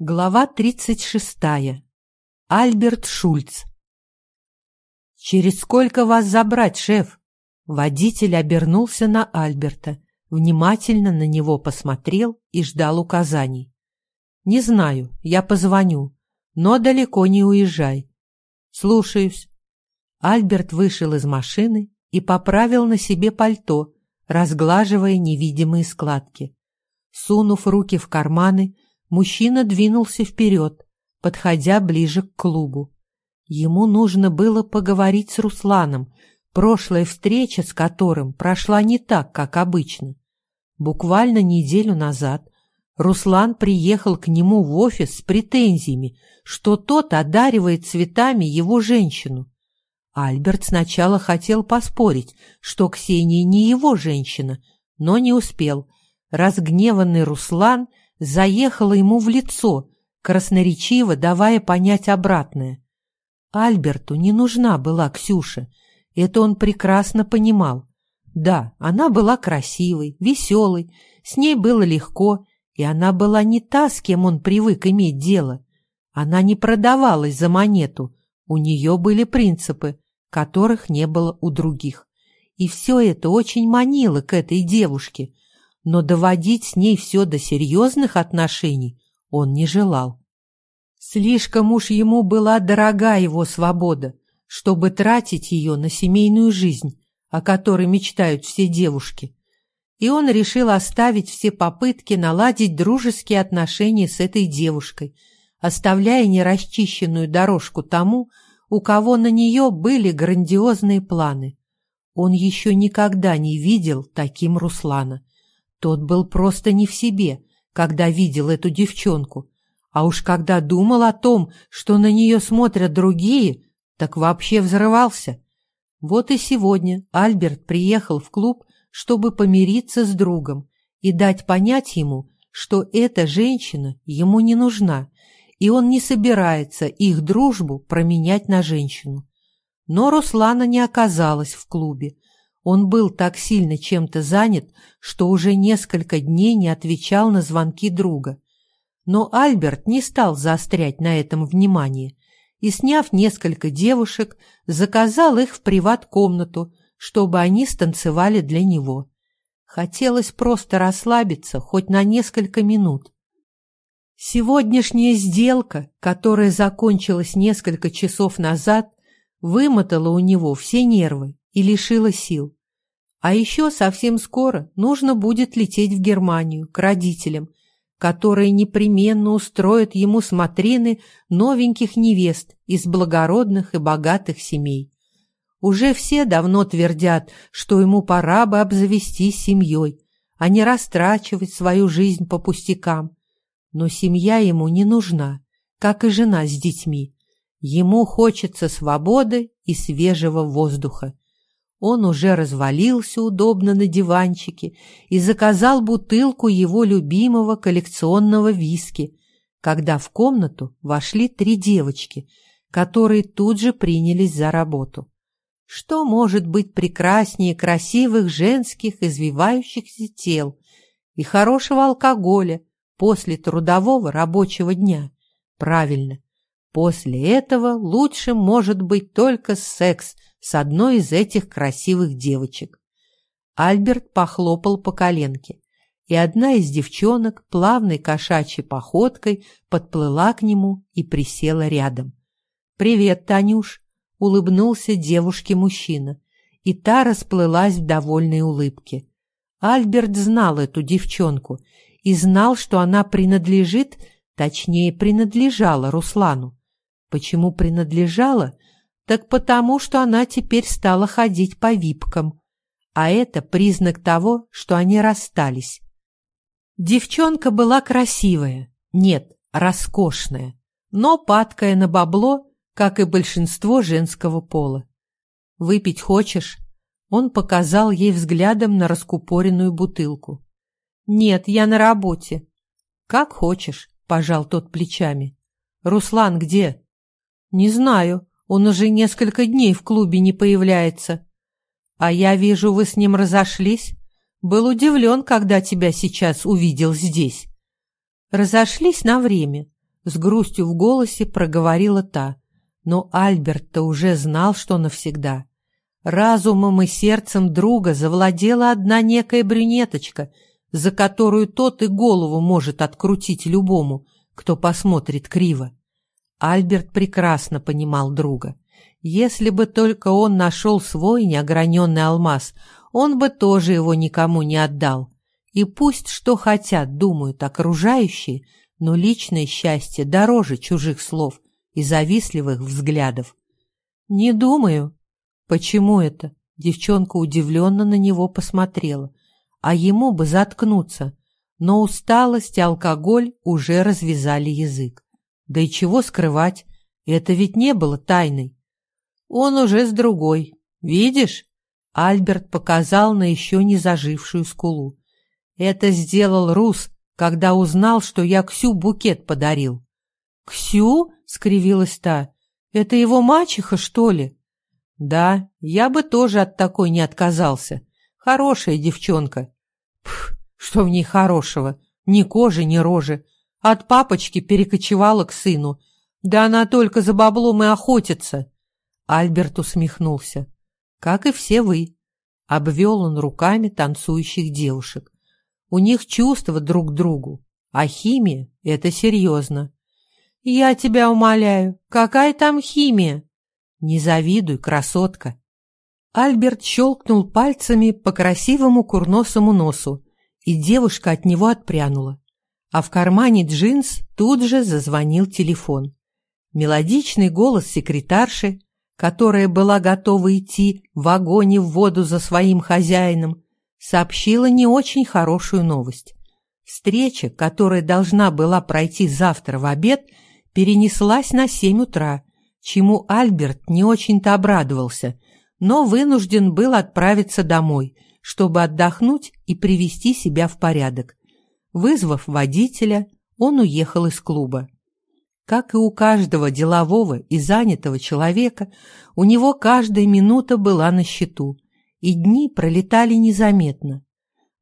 Глава 36. Альберт Шульц. «Через сколько вас забрать, шеф?» Водитель обернулся на Альберта, внимательно на него посмотрел и ждал указаний. «Не знаю, я позвоню, но далеко не уезжай». «Слушаюсь». Альберт вышел из машины и поправил на себе пальто, разглаживая невидимые складки. Сунув руки в карманы, Мужчина двинулся вперед, подходя ближе к клубу. Ему нужно было поговорить с Русланом, прошлая встреча с которым прошла не так, как обычно. Буквально неделю назад Руслан приехал к нему в офис с претензиями, что тот одаривает цветами его женщину. Альберт сначала хотел поспорить, что Ксения не его женщина, но не успел. Разгневанный Руслан заехала ему в лицо, красноречиво давая понять обратное. Альберту не нужна была Ксюша, это он прекрасно понимал. Да, она была красивой, веселой, с ней было легко, и она была не та, с кем он привык иметь дело. Она не продавалась за монету, у нее были принципы, которых не было у других. И все это очень манило к этой девушке, но доводить с ней все до серьезных отношений он не желал. Слишком уж ему была дорога его свобода, чтобы тратить ее на семейную жизнь, о которой мечтают все девушки. И он решил оставить все попытки наладить дружеские отношения с этой девушкой, оставляя нерасчищенную дорожку тому, у кого на нее были грандиозные планы. Он еще никогда не видел таким Руслана. Тот был просто не в себе, когда видел эту девчонку, а уж когда думал о том, что на нее смотрят другие, так вообще взрывался. Вот и сегодня Альберт приехал в клуб, чтобы помириться с другом и дать понять ему, что эта женщина ему не нужна, и он не собирается их дружбу променять на женщину. Но Руслана не оказалась в клубе, он был так сильно чем-то занят, что уже несколько дней не отвечал на звонки друга. Но Альберт не стал заострять на этом внимание и, сняв несколько девушек, заказал их в приват-комнату, чтобы они станцевали для него. Хотелось просто расслабиться хоть на несколько минут. Сегодняшняя сделка, которая закончилась несколько часов назад, вымотала у него все нервы и лишила сил. А еще совсем скоро нужно будет лететь в Германию к родителям, которые непременно устроят ему смотрины новеньких невест из благородных и богатых семей. Уже все давно твердят, что ему пора бы обзавестись семьей, а не растрачивать свою жизнь по пустякам. Но семья ему не нужна, как и жена с детьми. Ему хочется свободы и свежего воздуха. Он уже развалился удобно на диванчике и заказал бутылку его любимого коллекционного виски, когда в комнату вошли три девочки, которые тут же принялись за работу. Что может быть прекраснее красивых женских извивающихся тел и хорошего алкоголя после трудового рабочего дня? Правильно, после этого лучше может быть только секс – с одной из этих красивых девочек. Альберт похлопал по коленке, и одна из девчонок плавной кошачьей походкой подплыла к нему и присела рядом. «Привет, Танюш!» — улыбнулся девушке мужчина, и та расплылась в довольной улыбке. Альберт знал эту девчонку и знал, что она принадлежит, точнее, принадлежала Руслану. Почему принадлежала? Так потому, что она теперь стала ходить по випкам, а это признак того, что они расстались. Девчонка была красивая, нет, роскошная, но падкая на бабло, как и большинство женского пола. «Выпить хочешь?» Он показал ей взглядом на раскупоренную бутылку. «Нет, я на работе». «Как хочешь», — пожал тот плечами. «Руслан где?» «Не знаю. Он уже несколько дней в клубе не появляется. А я вижу, вы с ним разошлись. Был удивлен, когда тебя сейчас увидел здесь. Разошлись на время. С грустью в голосе проговорила та. Но Альберт-то уже знал, что навсегда. Разумом и сердцем друга завладела одна некая брюнеточка, за которую тот и голову может открутить любому, кто посмотрит криво. Альберт прекрасно понимал друга. Если бы только он нашел свой неограненный алмаз, он бы тоже его никому не отдал. И пусть что хотят, думают окружающие, но личное счастье дороже чужих слов и завистливых взглядов. «Не думаю». «Почему это?» Девчонка удивленно на него посмотрела. А ему бы заткнуться. Но усталость и алкоголь уже развязали язык. Да и чего скрывать? Это ведь не было тайной. Он уже с другой. Видишь? Альберт показал на еще не зажившую скулу. Это сделал Рус, когда узнал, что я Ксю букет подарил. «Ксю?» — скривилась та. «Это его мачеха, что ли?» «Да, я бы тоже от такой не отказался. Хорошая девчонка». «Пф, что в ней хорошего? Ни кожи, ни рожи. От папочки перекочевала к сыну. Да она только за баблом и охотится». Альберт усмехнулся. «Как и все вы». Обвел он руками танцующих девушек. У них чувства друг к другу, а химия — это серьезно. «Я тебя умоляю, какая там химия?» «Не завидуй, красотка!» Альберт щелкнул пальцами по красивому курносому носу, и девушка от него отпрянула. А в кармане джинс тут же зазвонил телефон. Мелодичный голос секретарши, которая была готова идти в вагоне в воду за своим хозяином, сообщила не очень хорошую новость. Встреча, которая должна была пройти завтра в обед, перенеслась на семь утра, чему Альберт не очень-то обрадовался, но вынужден был отправиться домой, чтобы отдохнуть и привести себя в порядок. Вызвав водителя, он уехал из клуба. Как и у каждого делового и занятого человека, у него каждая минута была на счету – и дни пролетали незаметно.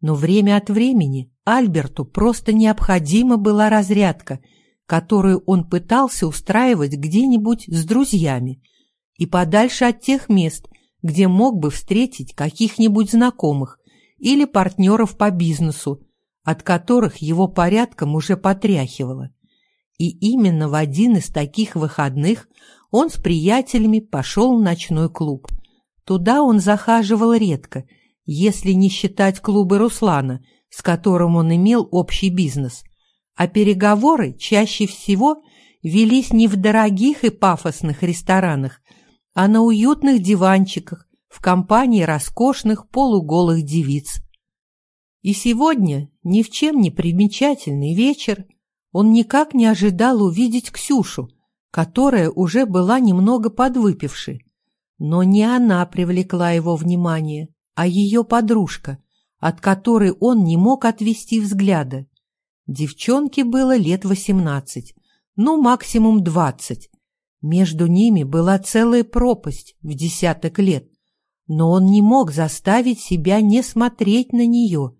Но время от времени Альберту просто необходима была разрядка, которую он пытался устраивать где-нибудь с друзьями и подальше от тех мест, где мог бы встретить каких-нибудь знакомых или партнеров по бизнесу, от которых его порядком уже потряхивало. И именно в один из таких выходных он с приятелями пошел в ночной клуб – Туда он захаживал редко, если не считать клубы Руслана, с которым он имел общий бизнес. А переговоры чаще всего велись не в дорогих и пафосных ресторанах, а на уютных диванчиках в компании роскошных полуголых девиц. И сегодня, ни в чем не примечательный вечер, он никак не ожидал увидеть Ксюшу, которая уже была немного подвыпившей. Но не она привлекла его внимание, а ее подружка, от которой он не мог отвести взгляда. Девчонке было лет восемнадцать, ну, максимум двадцать. Между ними была целая пропасть в десяток лет, но он не мог заставить себя не смотреть на нее.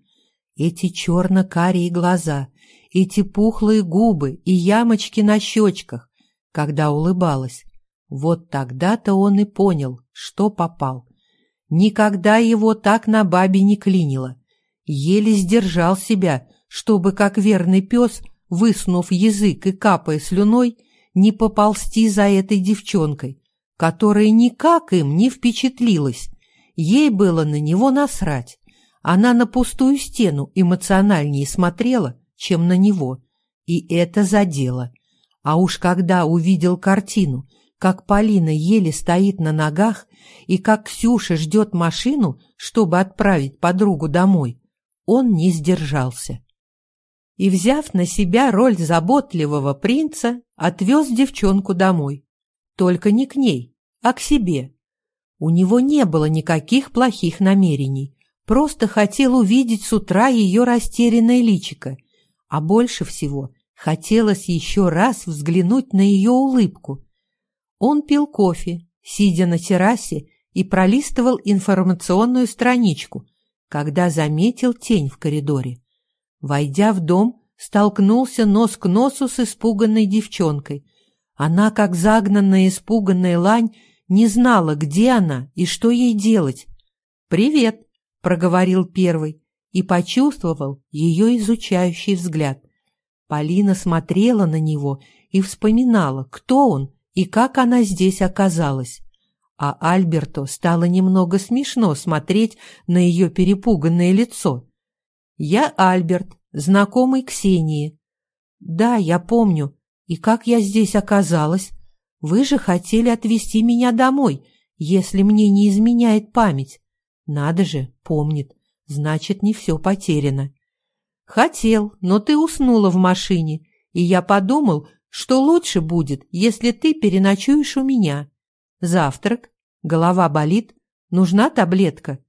Эти черно-карие глаза, эти пухлые губы и ямочки на щечках, когда улыбалась. Вот тогда-то он и понял, что попал. Никогда его так на бабе не клинило. Еле сдержал себя, чтобы, как верный пес, высунув язык и капая слюной, не поползти за этой девчонкой, которая никак им не впечатлилась. Ей было на него насрать. Она на пустую стену эмоциональнее смотрела, чем на него. И это задело. А уж когда увидел картину, как Полина еле стоит на ногах и как Ксюша ждет машину, чтобы отправить подругу домой, он не сдержался. И, взяв на себя роль заботливого принца, отвез девчонку домой. Только не к ней, а к себе. У него не было никаких плохих намерений, просто хотел увидеть с утра ее растерянное личико, а больше всего хотелось еще раз взглянуть на ее улыбку, он пил кофе, сидя на террасе, и пролистывал информационную страничку, когда заметил тень в коридоре. Войдя в дом, столкнулся нос к носу с испуганной девчонкой. Она, как загнанная испуганная лань, не знала, где она и что ей делать. «Привет», — проговорил первый и почувствовал ее изучающий взгляд. Полина смотрела на него и вспоминала, кто он и как она здесь оказалась. А Альберту стало немного смешно смотреть на ее перепуганное лицо. «Я Альберт, знакомый Ксении». «Да, я помню. И как я здесь оказалась? Вы же хотели отвезти меня домой, если мне не изменяет память. Надо же, помнит. Значит, не все потеряно». «Хотел, но ты уснула в машине, и я подумал, что лучше будет, если ты переночуешь у меня. Завтрак? Голова болит? Нужна таблетка?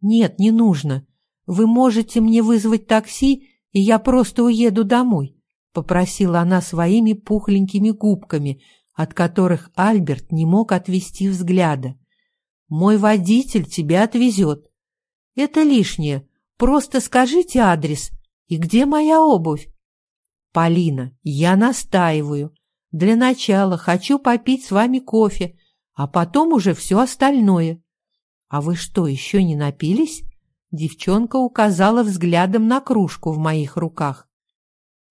Нет, не нужно. Вы можете мне вызвать такси, и я просто уеду домой, попросила она своими пухленькими губками, от которых Альберт не мог отвести взгляда. Мой водитель тебя отвезет. Это лишнее. Просто скажите адрес. И где моя обувь? Полина, я настаиваю. Для начала хочу попить с вами кофе, а потом уже все остальное. А вы что, еще не напились? Девчонка указала взглядом на кружку в моих руках.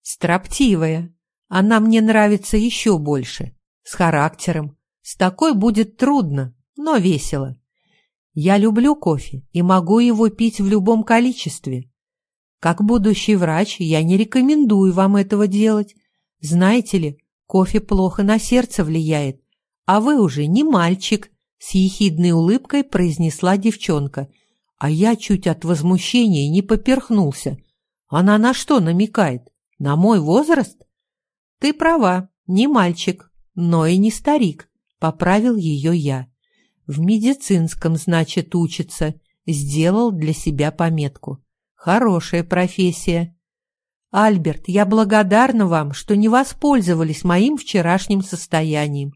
Строптивая. Она мне нравится еще больше. С характером. С такой будет трудно, но весело. Я люблю кофе и могу его пить в любом количестве. Как будущий врач я не рекомендую вам этого делать. Знаете ли, кофе плохо на сердце влияет, а вы уже не мальчик», — с ехидной улыбкой произнесла девчонка. А я чуть от возмущения не поперхнулся. Она на что намекает? На мой возраст? Ты права, не мальчик, но и не старик, поправил ее я. В медицинском, значит, учится. Сделал для себя пометку. Хорошая профессия. Альберт, я благодарна вам, что не воспользовались моим вчерашним состоянием.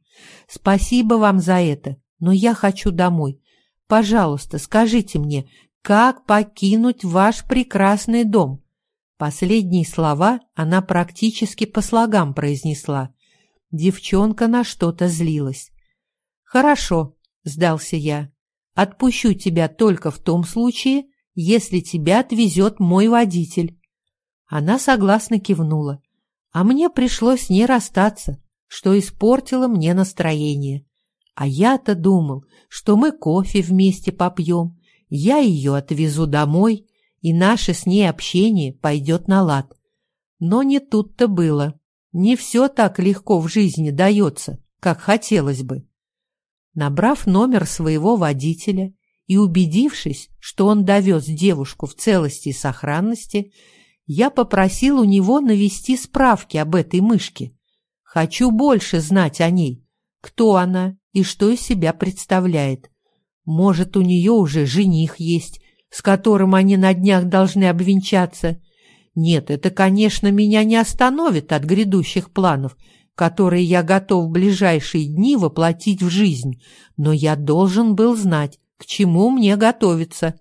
Спасибо вам за это, но я хочу домой. Пожалуйста, скажите мне, как покинуть ваш прекрасный дом?» Последние слова она практически по слогам произнесла. Девчонка на что-то злилась. «Хорошо», — сдался я. «Отпущу тебя только в том случае, если тебя отвезет мой водитель». Она согласно кивнула, а мне пришлось не расстаться, что испортило мне настроение. А я-то думал, что мы кофе вместе попьем, я ее отвезу домой, и наше с ней общение пойдет на лад. Но не тут-то было. Не все так легко в жизни дается, как хотелось бы. Набрав номер своего водителя и убедившись, что он довез девушку в целости и сохранности, я попросил у него навести справки об этой мышке. Хочу больше знать о ней. Кто она и что из себя представляет. Может, у нее уже жених есть, с которым они на днях должны обвенчаться. Нет, это, конечно, меня не остановит от грядущих планов, которые я готов в ближайшие дни воплотить в жизнь, но я должен был знать, к чему мне готовиться.